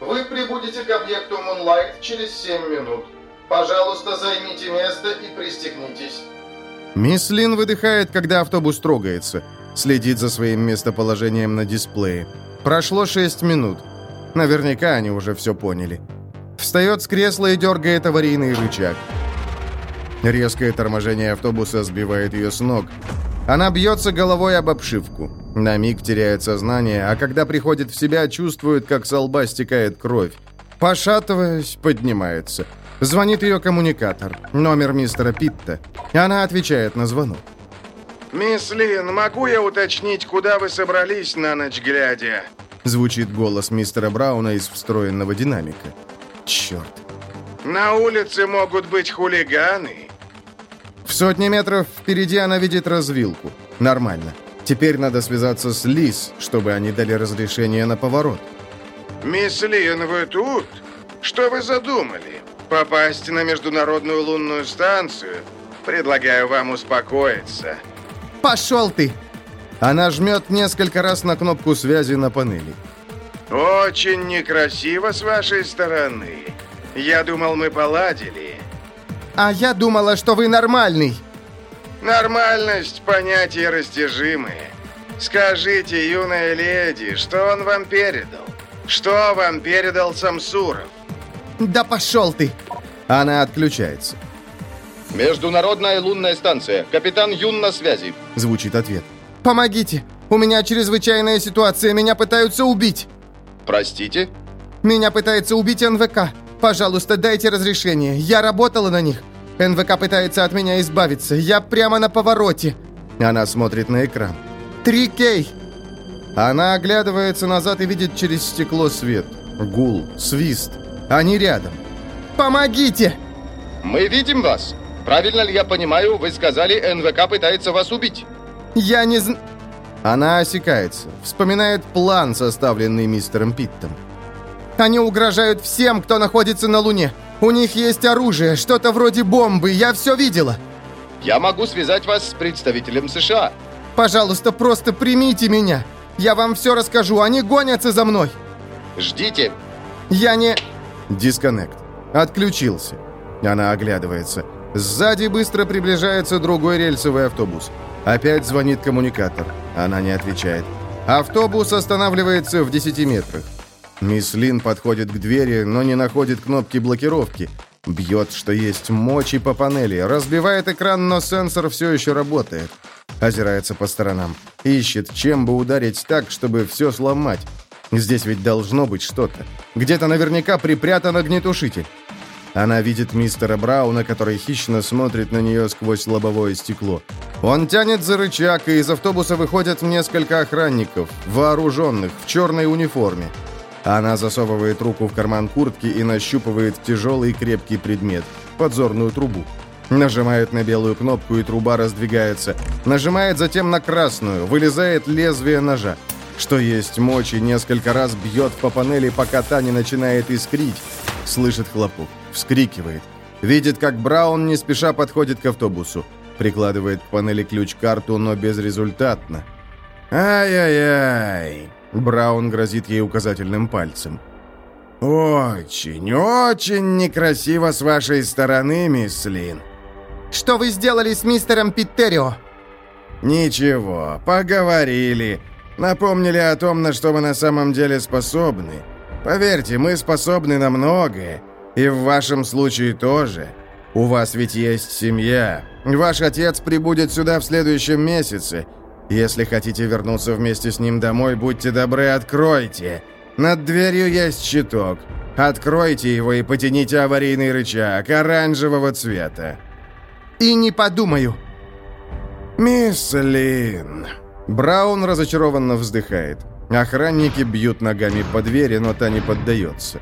«Вы прибудете к объекту Мунлайт через 7 минут. Пожалуйста, займите место и пристегнитесь». Мисс Лин выдыхает, когда автобус трогается. Следит за своим местоположением на дисплее. Прошло 6 минут. Наверняка они уже все поняли. Встает с кресла и дергает аварийный рычаг. Резкое торможение автобуса сбивает ее с ног. Она бьется головой об обшивку. На миг теряет сознание, а когда приходит в себя, чувствует, как со лба стекает кровь. Пошатываясь, поднимается. Звонит ее коммуникатор. Номер мистера Питта. Она отвечает на звонок. «Мисс Лин, могу я уточнить, куда вы собрались на ночь глядя?» Звучит голос мистера Брауна из встроенного динамика. Черт. «На улице могут быть хулиганы». В сотни метров впереди она видит развилку. Нормально. Теперь надо связаться с Лис, чтобы они дали разрешение на поворот. «Мисс Лин, вы тут? Что вы задумали? Попасть на Международную лунную станцию? Предлагаю вам успокоиться». «Пошел ты!» Она жмет несколько раз на кнопку связи на панели. «Очень некрасиво с вашей стороны. Я думал, мы поладили». «А я думала, что вы нормальный». «Нормальность – понятие растяжимое. Скажите, юная леди, что он вам передал? Что вам передал Самсуров?» «Да пошел ты!» Она отключается. «Международная лунная станция. Капитан Юн на связи», — звучит ответ. «Помогите! У меня чрезвычайная ситуация, меня пытаются убить!» «Простите?» «Меня пытается убить НВК. Пожалуйста, дайте разрешение. Я работала на них. НВК пытается от меня избавиться. Я прямо на повороте». Она смотрит на экран. «Три Кей!» Она оглядывается назад и видит через стекло свет. Гул, свист. Они рядом. «Помогите!» «Мы видим вас. Правильно ли я понимаю, вы сказали, НВК пытается вас убить?» «Я не зн...» Она осекается, вспоминает план, составленный мистером Питтом. «Они угрожают всем, кто находится на Луне. У них есть оружие, что-то вроде бомбы, я все видела». «Я могу связать вас с представителем США». «Пожалуйста, просто примите меня. Я вам все расскажу, они гонятся за мной». «Ждите». «Я не...» Дисконнект. Отключился. Она оглядывается. Сзади быстро приближается другой рельсовый автобус. Опять звонит коммуникатор. Она не отвечает. Автобус останавливается в 10 метрах. Мисс Лин подходит к двери, но не находит кнопки блокировки. Бьет, что есть мочи по панели, разбивает экран, но сенсор все еще работает. Озирается по сторонам. Ищет, чем бы ударить так, чтобы все сломать. Здесь ведь должно быть что-то. Где-то наверняка припрятан огнетушитель. Она видит мистера Брауна, который хищно смотрит на нее сквозь лобовое стекло. Он тянет за рычаг, и из автобуса выходят несколько охранников, вооруженных, в черной униформе. Она засовывает руку в карман куртки и нащупывает тяжелый крепкий предмет – подзорную трубу. Нажимает на белую кнопку, и труба раздвигается. Нажимает затем на красную, вылезает лезвие ножа. Что есть мочи, несколько раз бьет по панели, пока та не начинает искрить. Слышит хлопок, вскрикивает. Видит, как Браун не спеша подходит к автобусу. Прикладывает к панели ключ-карту, но безрезультатно. «Ай-яй-яй!» Браун грозит ей указательным пальцем. «Очень, очень некрасиво с вашей стороны, мисс Лин». «Что вы сделали с мистером Питтерио?» «Ничего, поговорили. Напомнили о том, на что мы на самом деле способны. Поверьте, мы способны на многое. И в вашем случае тоже. У вас ведь есть семья. Ваш отец прибудет сюда в следующем месяце. Если хотите вернуться вместе с ним домой, будьте добры, откройте. Над дверью есть щиток. Откройте его и потяните аварийный рычаг оранжевого цвета. И не подумаю. Мисс Лин. Браун разочарованно вздыхает. Охранники бьют ногами по двери, но та не поддается.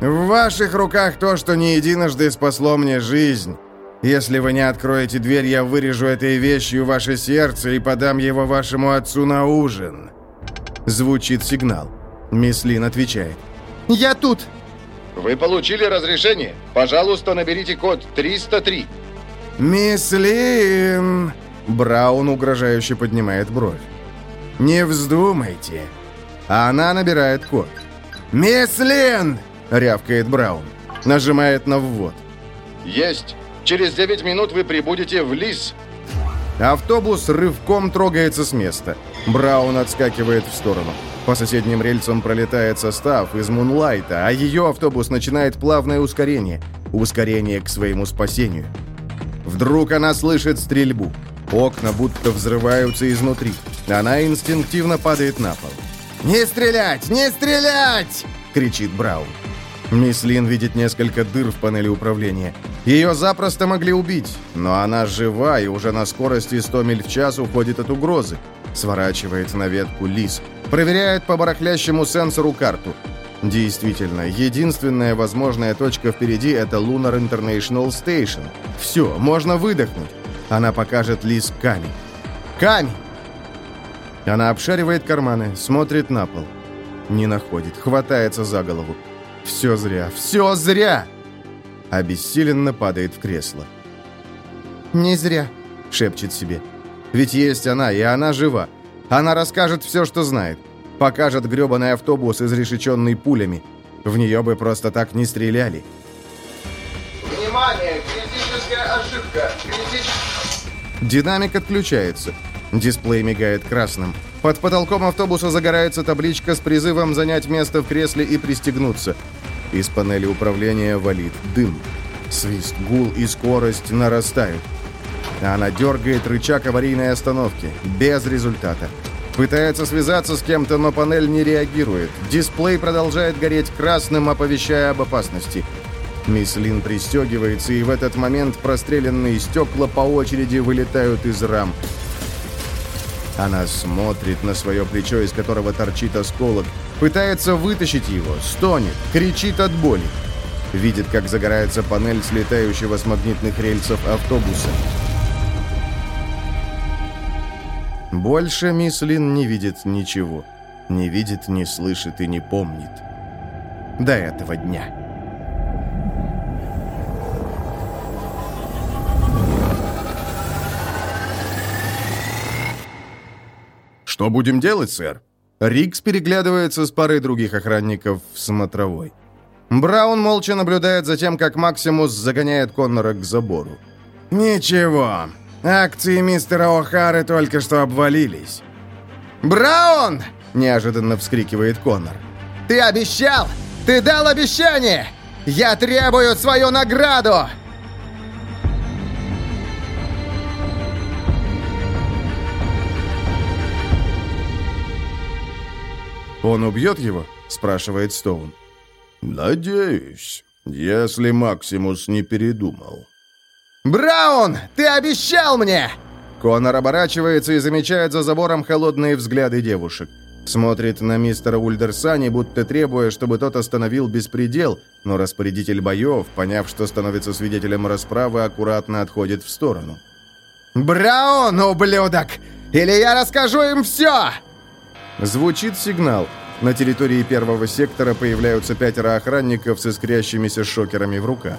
«В ваших руках то, что не единожды спасло мне жизнь. Если вы не откроете дверь, я вырежу этой вещью ваше сердце и подам его вашему отцу на ужин». Звучит сигнал. Мисс Лин отвечает. «Я тут!» Вы получили разрешение? Пожалуйста, наберите код 303. «Мисс Лин!» Браун угрожающе поднимает бровь. «Не вздумайте!» А она набирает код. «Мисс Лин!» — рявкает Браун. Нажимает на ввод. Есть. Через 9 минут вы прибудете в Лис. Автобус рывком трогается с места. Браун отскакивает в сторону. По соседним рельсам пролетает состав из Мунлайта, а ее автобус начинает плавное ускорение. Ускорение к своему спасению. Вдруг она слышит стрельбу. Окна будто взрываются изнутри. Она инстинктивно падает на пол. «Не стрелять! Не стрелять!» — кричит Браун. Мисс Лин видит несколько дыр в панели управления. Ее запросто могли убить, но она жива и уже на скорости 100 миль в час уходит от угрозы. Сворачивает на ветку лис. Проверяет по барахлящему сенсору карту. Действительно, единственная возможная точка впереди — это Lunar International Station. Все, можно выдохнуть. Она покажет Лис камень. Камень! Она обшаривает карманы, смотрит на пол. Не находит, хватается за голову. Все зря, все зря! Обессиленно падает в кресло. «Не зря», — шепчет себе. «Ведь есть она, и она жива. Она расскажет все, что знает. Покажет гребаный автобус, изрешеченный пулями. В нее бы просто так не стреляли». Внимание! Критическая ошибка! Критическая... Динамик отключается. Дисплей мигает красным. Под потолком автобуса загорается табличка с призывом занять место в кресле и пристегнуться. Из панели управления валит дым. Свист, гул и скорость нарастают. Она дергает рычаг аварийной остановки. Без результата. Пытается связаться с кем-то, но панель не реагирует. Дисплей продолжает гореть красным, оповещая об опасности. Мисс Лин пристегивается, и в этот момент простреленные стекла по очереди вылетают из рам. Она смотрит на свое плечо, из которого торчит осколок, пытается вытащить его, стонет, кричит от боли. Видит, как загорается панель слетающего с магнитных рельсов автобуса. Больше мисс Лин не видит ничего. Не видит, не слышит и не помнит. До этого дня. «Что будем делать, сэр?» Рикс переглядывается с парой других охранников в смотровой. Браун молча наблюдает за тем, как Максимус загоняет Коннора к забору. «Ничего. Акции мистера О'Хары только что обвалились». «Браун!» — неожиданно вскрикивает Коннор. «Ты обещал! Ты дал обещание! Я требую свою награду!» «Он убьет его?» — спрашивает Стоун. «Надеюсь, если Максимус не передумал». «Браун, ты обещал мне!» Конор оборачивается и замечает за забором холодные взгляды девушек. Смотрит на мистера Ульдерсани, будто требуя, чтобы тот остановил беспредел, но распорядитель боев, поняв, что становится свидетелем расправы, аккуратно отходит в сторону. «Браун, ублюдок! Или я расскажу им все!» Звучит сигнал. На территории первого сектора появляются пятеро охранников с искрящимися шокерами в руках.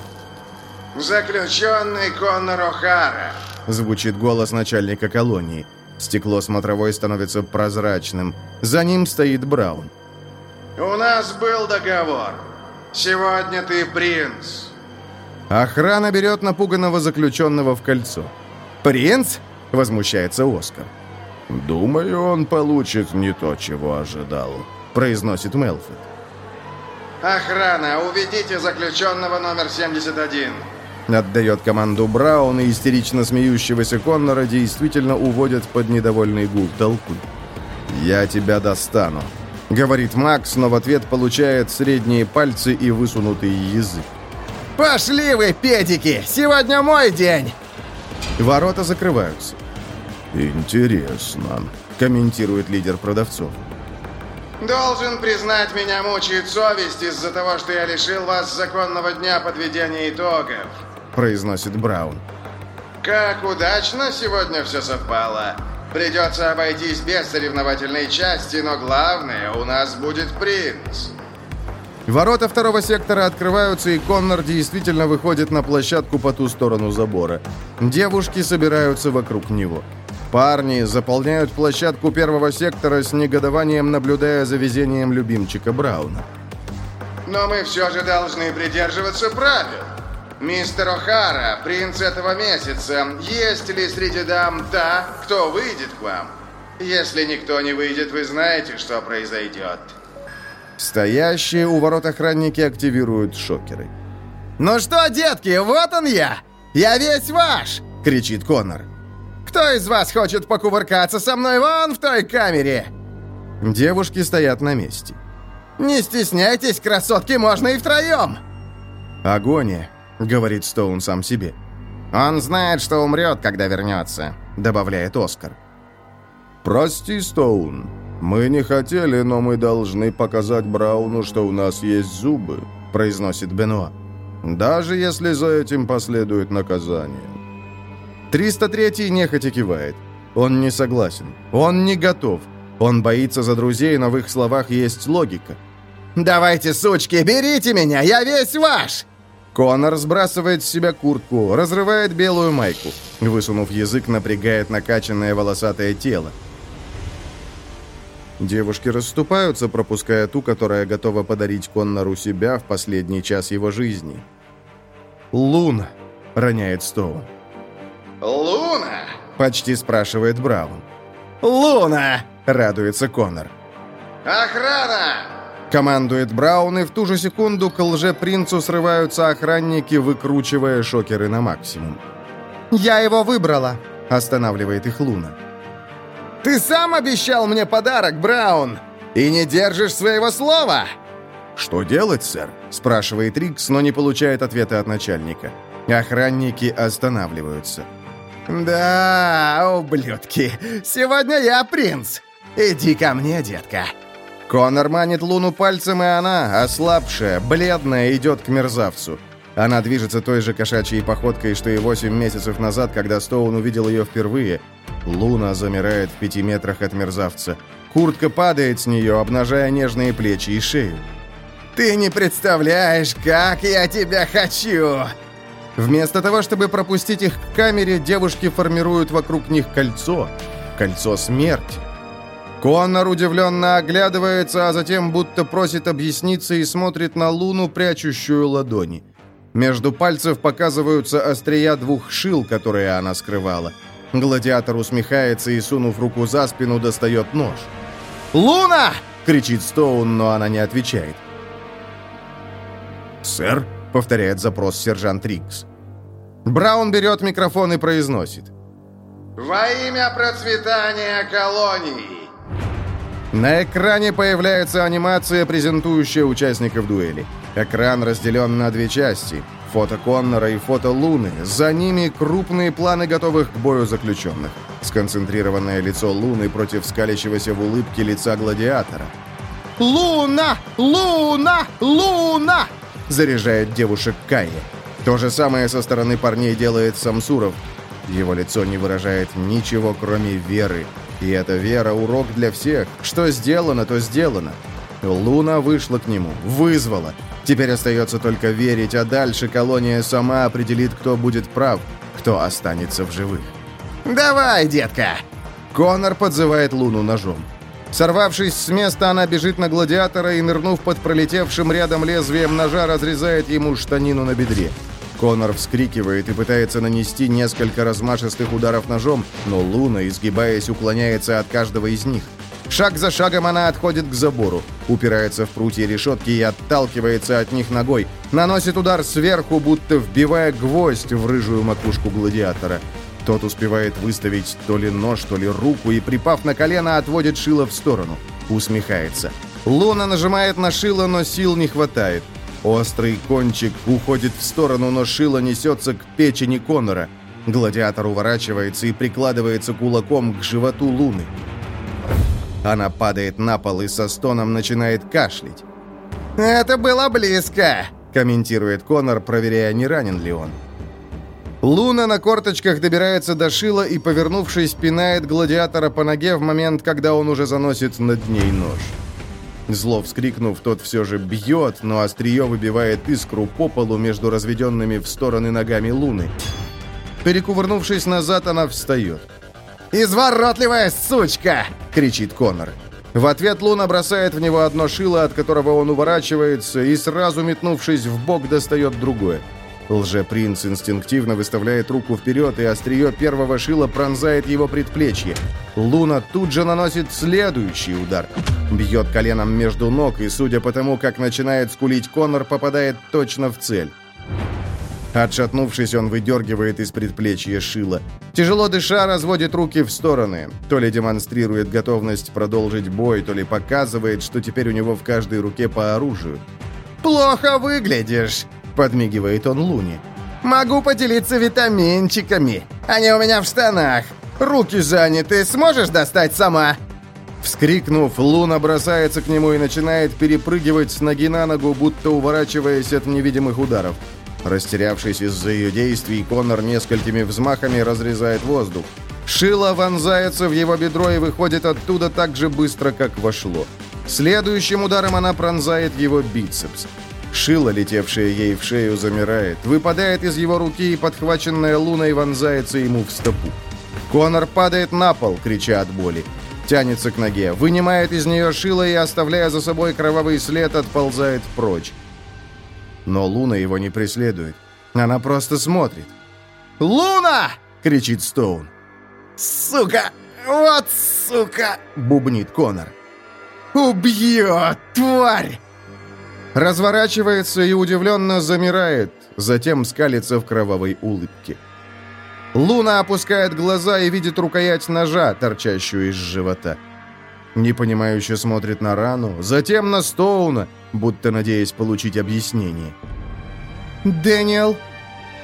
«Заключенный Коннор О'Хара!» Звучит голос начальника колонии. Стекло смотровой становится прозрачным. За ним стоит Браун. «У нас был договор. Сегодня ты принц». Охрана берет напуганного заключенного в кольцо. «Принц?» — возмущается Оскар. «Думаю, он получит не то, чего ожидал», — произносит Мелфит. «Охрана, уведите заключенного номер 71». Отдает команду Браун, и истерично смеющегося Коннора действительно уводят под недовольный гул толпы. «Я тебя достану», — говорит Макс, но в ответ получает средние пальцы и высунутый язык. «Пошли вы, педики! Сегодня мой день!» Ворота закрываются. «Интересно», — комментирует лидер продавцов. «Должен признать, меня мучает совесть из-за того, что я лишил вас законного дня подведения итогов», — произносит Браун. «Как удачно сегодня все совпало. Придется обойтись без соревновательной части, но главное, у нас будет принц». Ворота второго сектора открываются, и Коннор действительно выходит на площадку по ту сторону забора. Девушки собираются вокруг него. Парни заполняют площадку первого сектора с негодованием, наблюдая за везением любимчика Брауна. «Но мы все же должны придерживаться правил. Мистер О'Хара, принц этого месяца, есть ли среди дам та, кто выйдет к вам? Если никто не выйдет, вы знаете, что произойдет». Стоящие у ворот охранники активируют шокеры. «Ну что, детки, вот он я! Я весь ваш!» — кричит Коннор. «Кто из вас хочет покувыркаться со мной вон в той камере?» Девушки стоят на месте. «Не стесняйтесь, красотки, можно и втроем!» «Агония», — говорит Стоун сам себе. «Он знает, что умрет, когда вернется», — добавляет Оскар. «Прости, Стоун, мы не хотели, но мы должны показать Брауну, что у нас есть зубы», — произносит Бенуа. «Даже если за этим последует наказание». 303-й нехотя кивает. Он не согласен. Он не готов. Он боится за друзей, но в их словах есть логика. «Давайте, сучки, берите меня, я весь ваш!» Конор сбрасывает с себя куртку, разрывает белую майку. Высунув язык, напрягает накачанное волосатое тело. Девушки расступаются, пропуская ту, которая готова подарить Коннору себя в последний час его жизни. «Луна!» — роняет Стоун. «Луна?» — почти спрашивает Браун. «Луна!» — радуется Коннор. «Охрана!» Командует Браун, и в ту же секунду к лже-принцу срываются охранники, выкручивая шокеры на максимум. «Я его выбрала!» — останавливает их Луна. «Ты сам обещал мне подарок, Браун! И не держишь своего слова!» «Что делать, сэр?» — спрашивает Рикс, но не получает ответа от начальника. Охранники останавливаются. «Да, ублюдки, сегодня я принц! Иди ко мне, детка!» Конор манит Луну пальцем, и она, ослабшая, бледная, идет к мерзавцу. Она движется той же кошачьей походкой, что и восемь месяцев назад, когда Стоун увидел ее впервые. Луна замирает в пяти метрах от мерзавца. Куртка падает с нее, обнажая нежные плечи и шею. «Ты не представляешь, как я тебя хочу!» Вместо того, чтобы пропустить их к камере, девушки формируют вокруг них кольцо. Кольцо смерти. Коннор удивленно оглядывается, а затем будто просит объясниться и смотрит на луну, прячущую ладони. Между пальцев показываются острия двух шил, которые она скрывала. Гладиатор усмехается и, сунув руку за спину, достает нож. «Луна!» — кричит Стоун, но она не отвечает. «Сэр?» — повторяет запрос сержант Рикс. Браун берет микрофон и произносит. «Во имя процветания колонии!» На экране появляется анимация, презентующая участников дуэли. Экран разделен на две части. Фото Коннора и фото Луны. За ними крупные планы готовых к бою заключенных. Сконцентрированное лицо Луны против скалящегося в улыбке лица гладиатора. «Луна! Луна! Луна!» Заряжает девушек Кайя. То же самое со стороны парней делает Самсуров. Его лицо не выражает ничего, кроме веры. И эта вера — урок для всех. Что сделано, то сделано. Луна вышла к нему, вызвала. Теперь остается только верить, а дальше колония сама определит, кто будет прав, кто останется в живых. «Давай, детка!» Конор подзывает Луну ножом. Сорвавшись с места, она бежит на гладиатора и, нырнув под пролетевшим рядом лезвием ножа, разрезает ему штанину на бедре. Конор вскрикивает и пытается нанести несколько размашистых ударов ножом, но Луна, изгибаясь, уклоняется от каждого из них. Шаг за шагом она отходит к забору, упирается в прутья решетки и отталкивается от них ногой, наносит удар сверху, будто вбивая гвоздь в рыжую макушку гладиатора. Тот успевает выставить то ли нож, то ли руку и, припав на колено, отводит шило в сторону. Усмехается. Луна нажимает на шило, но сил не хватает. Острый кончик уходит в сторону, но шило несется к печени Конора. Гладиатор уворачивается и прикладывается кулаком к животу Луны. Она падает на пол и со стоном начинает кашлять. «Это было близко!» — комментирует Конор, проверяя, не ранен ли он. Луна на корточках добирается до Шила и, повернувшись, пинает гладиатора по ноге в момент, когда он уже заносит над ней нож. Зло вскрикнув, тот все же бьет, но острие выбивает искру по полу между разведенными в стороны ногами Луны. Перекувырнувшись назад, она встает. «Изворотливая сучка!» — кричит Конор. В ответ Луна бросает в него одно шило, от которого он уворачивается, и сразу метнувшись в бок, достает другое. Лже-принц инстинктивно выставляет руку вперед, и острие первого шила пронзает его предплечье. Луна тут же наносит следующий удар. Бьет коленом между ног, и, судя по тому, как начинает скулить Конор, попадает точно в цель. Отшатнувшись, он выдергивает из предплечья шило. Тяжело дыша, разводит руки в стороны. То ли демонстрирует готовность продолжить бой, то ли показывает, что теперь у него в каждой руке по оружию. «Плохо выглядишь», — подмигивает он Луне. «Могу поделиться витаминчиками. Они у меня в штанах. Руки заняты. Сможешь достать сама?» Вскрикнув, Луна бросается к нему и начинает перепрыгивать с ноги на ногу, будто уворачиваясь от невидимых ударов. Растерявшись из-за ее действий, Конор несколькими взмахами разрезает воздух. Шило вонзается в его бедро и выходит оттуда так же быстро, как вошло. Следующим ударом она пронзает его бицепс. Шило, летевшее ей в шею, замирает, выпадает из его руки и, подхваченная луной, вонзается ему в стопу. Конор падает на пол, крича от боли. Тянется к ноге, вынимает из нее шило и, оставляя за собой кровавый след, отползает прочь. Но Луна его не преследует. Она просто смотрит. «Луна!» — кричит Стоун. «Сука! Вот сука!» — бубнит Конор. «Убьет, тварь!» Разворачивается и удивленно замирает, затем скалится в кровавой улыбке. Луна опускает глаза и видит рукоять ножа, торчащую из живота. Непонимающе смотрит на рану, затем на Стоуна, будто надеясь получить объяснение. «Дэниел!»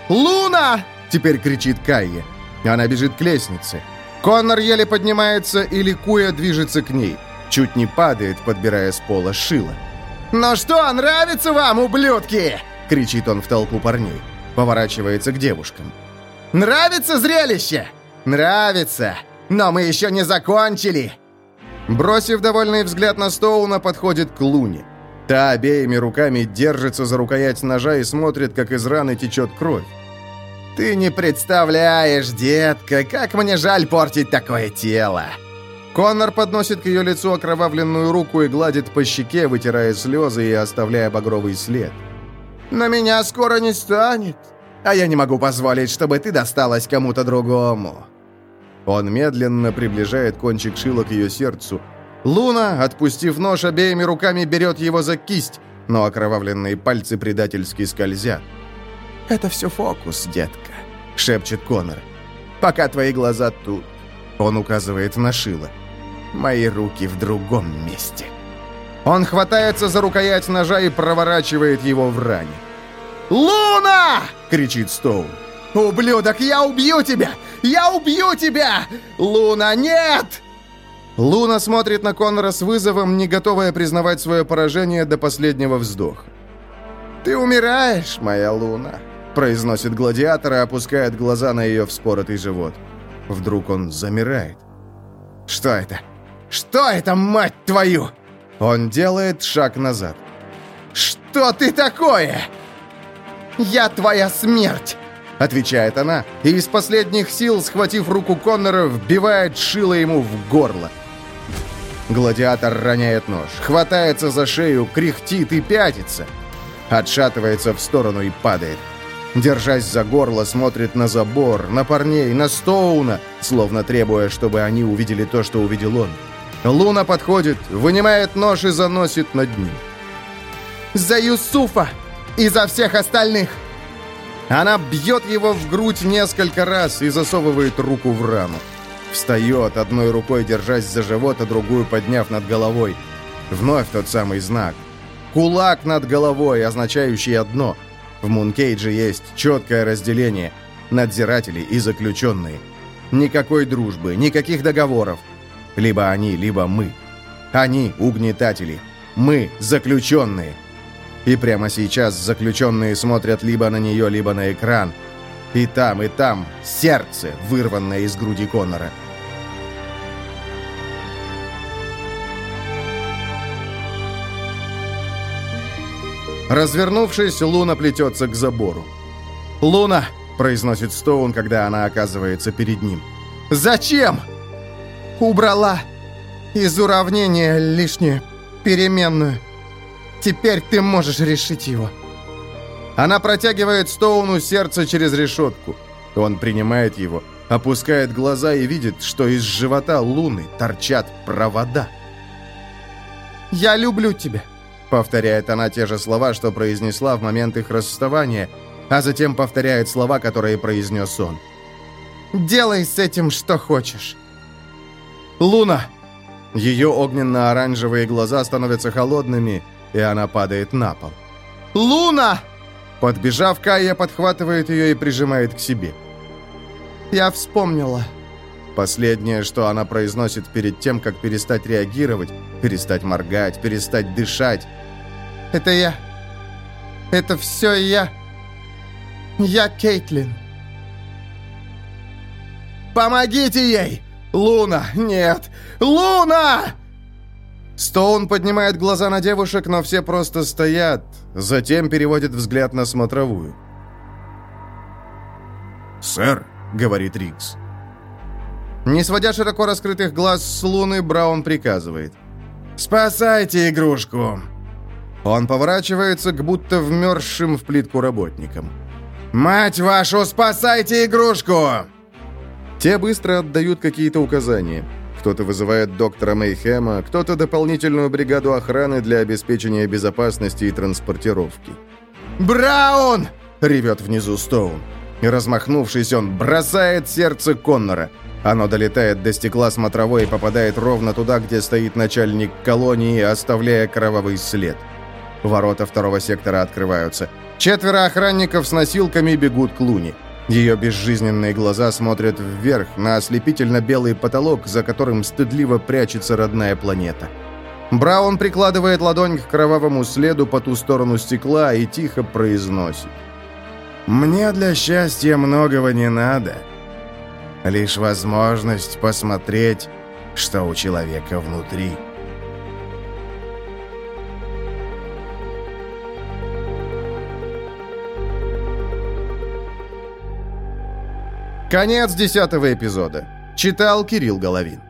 «Луна!» — теперь кричит Кайя. Она бежит к лестнице. Коннор еле поднимается и, ликуя, движется к ней. Чуть не падает, подбирая с пола шило. «Ну что, нравится вам, ублюдки?» — кричит он в толпу парней. Поворачивается к девушкам. «Нравится зрелище?» «Нравится! Но мы еще не закончили!» Бросив довольный взгляд на Стоуна, подходит к Луне. Та обеими руками держится за рукоять ножа и смотрит, как из раны течет кровь. «Ты не представляешь, детка, как мне жаль портить такое тело!» Коннор подносит к ее лицу окровавленную руку и гладит по щеке, вытирая слезы и оставляя багровый след. «На меня скоро не станет, а я не могу позволить, чтобы ты досталась кому-то другому». Он медленно приближает кончик шила к ее сердцу. Луна, отпустив нож, обеими руками берет его за кисть, но окровавленные пальцы предательски скользят. «Это все фокус, детка», — шепчет Конор. «Пока твои глаза тут». Он указывает на шило. «Мои руки в другом месте». Он хватается за рукоять ножа и проворачивает его в ране. «Луна!» — кричит Стоун. «Ублюдок, я убью тебя! Я убью тебя! Луна, нет!» Луна смотрит на Коннора с вызовом, не готовая признавать свое поражение до последнего вздоха. «Ты умираешь, моя Луна», — произносит гладиатор и опускает глаза на ее вспоротый живот. Вдруг он замирает. «Что это? Что это, мать твою?» Он делает шаг назад. «Что ты такое?» «Я твоя смерть!» Отвечает она, и из последних сил, схватив руку Коннора, вбивает шило ему в горло. Гладиатор роняет нож, хватается за шею, кряхтит и пятится. Отшатывается в сторону и падает. Держась за горло, смотрит на забор, на парней, на Стоуна, словно требуя, чтобы они увидели то, что увидел он. Луна подходит, вынимает нож и заносит над ним. «За Юсуфа и за всех остальных!» Она бьет его в грудь несколько раз и засовывает руку в рану. Встает, одной рукой держась за живот, а другую подняв над головой. Вновь тот самый знак. Кулак над головой, означающий одно. В Мункейдже есть четкое разделение. Надзиратели и заключенные. Никакой дружбы, никаких договоров. Либо они, либо мы. Они – угнетатели. Мы – заключенные. И прямо сейчас заключенные смотрят либо на нее, либо на экран. И там, и там сердце, вырванное из груди Коннора. Развернувшись, Луна плетется к забору. «Луна!» – произносит Стоун, когда она оказывается перед ним. «Зачем?» «Убрала из уравнения лишнюю переменную. Теперь ты можешь решить его». Она протягивает Стоуну сердце через решетку. Он принимает его, опускает глаза и видит, что из живота Луны торчат провода. «Я люблю тебя», — повторяет она те же слова, что произнесла в момент их расставания, а затем повторяет слова, которые произнес он. «Делай с этим, что хочешь». «Луна!» Ее огненно-оранжевые глаза становятся холодными, и она падает на пол. «Луна!» Подбежав, Кайя подхватывает ее и прижимает к себе. «Я вспомнила». Последнее, что она произносит перед тем, как перестать реагировать, перестать моргать, перестать дышать. «Это я. Это все я. Я Кейтлин». «Помогите ей! Луна! Нет! Луна!» Стоун поднимает глаза на девушек, но все просто стоят, затем переводит взгляд на смотровую. «Сэр», — говорит Рикс. Не сводя широко раскрытых глаз с Луны, Браун приказывает. «Спасайте игрушку!» Он поворачивается к будто вмерзшим в плитку работникам. «Мать вашу, спасайте игрушку!» Те быстро отдают какие-то указания. Кто-то вызывает доктора Мейхема, кто-то дополнительную бригаду охраны для обеспечения безопасности и транспортировки. «Браун!» — ревет внизу Стоун. Размахнувшись, он бросает сердце Коннора. Оно долетает до стекла смотровой и попадает ровно туда, где стоит начальник колонии, оставляя кровавый след. Ворота второго сектора открываются. Четверо охранников с носилками бегут к Луне. Ее безжизненные глаза смотрят вверх на ослепительно-белый потолок, за которым стыдливо прячется родная планета. Браун прикладывает ладонь к кровавому следу по ту сторону стекла и тихо произносит. «Мне для счастья многого не надо. Лишь возможность посмотреть, что у человека внутри». Конец десятого эпизода. Читал Кирилл Головин.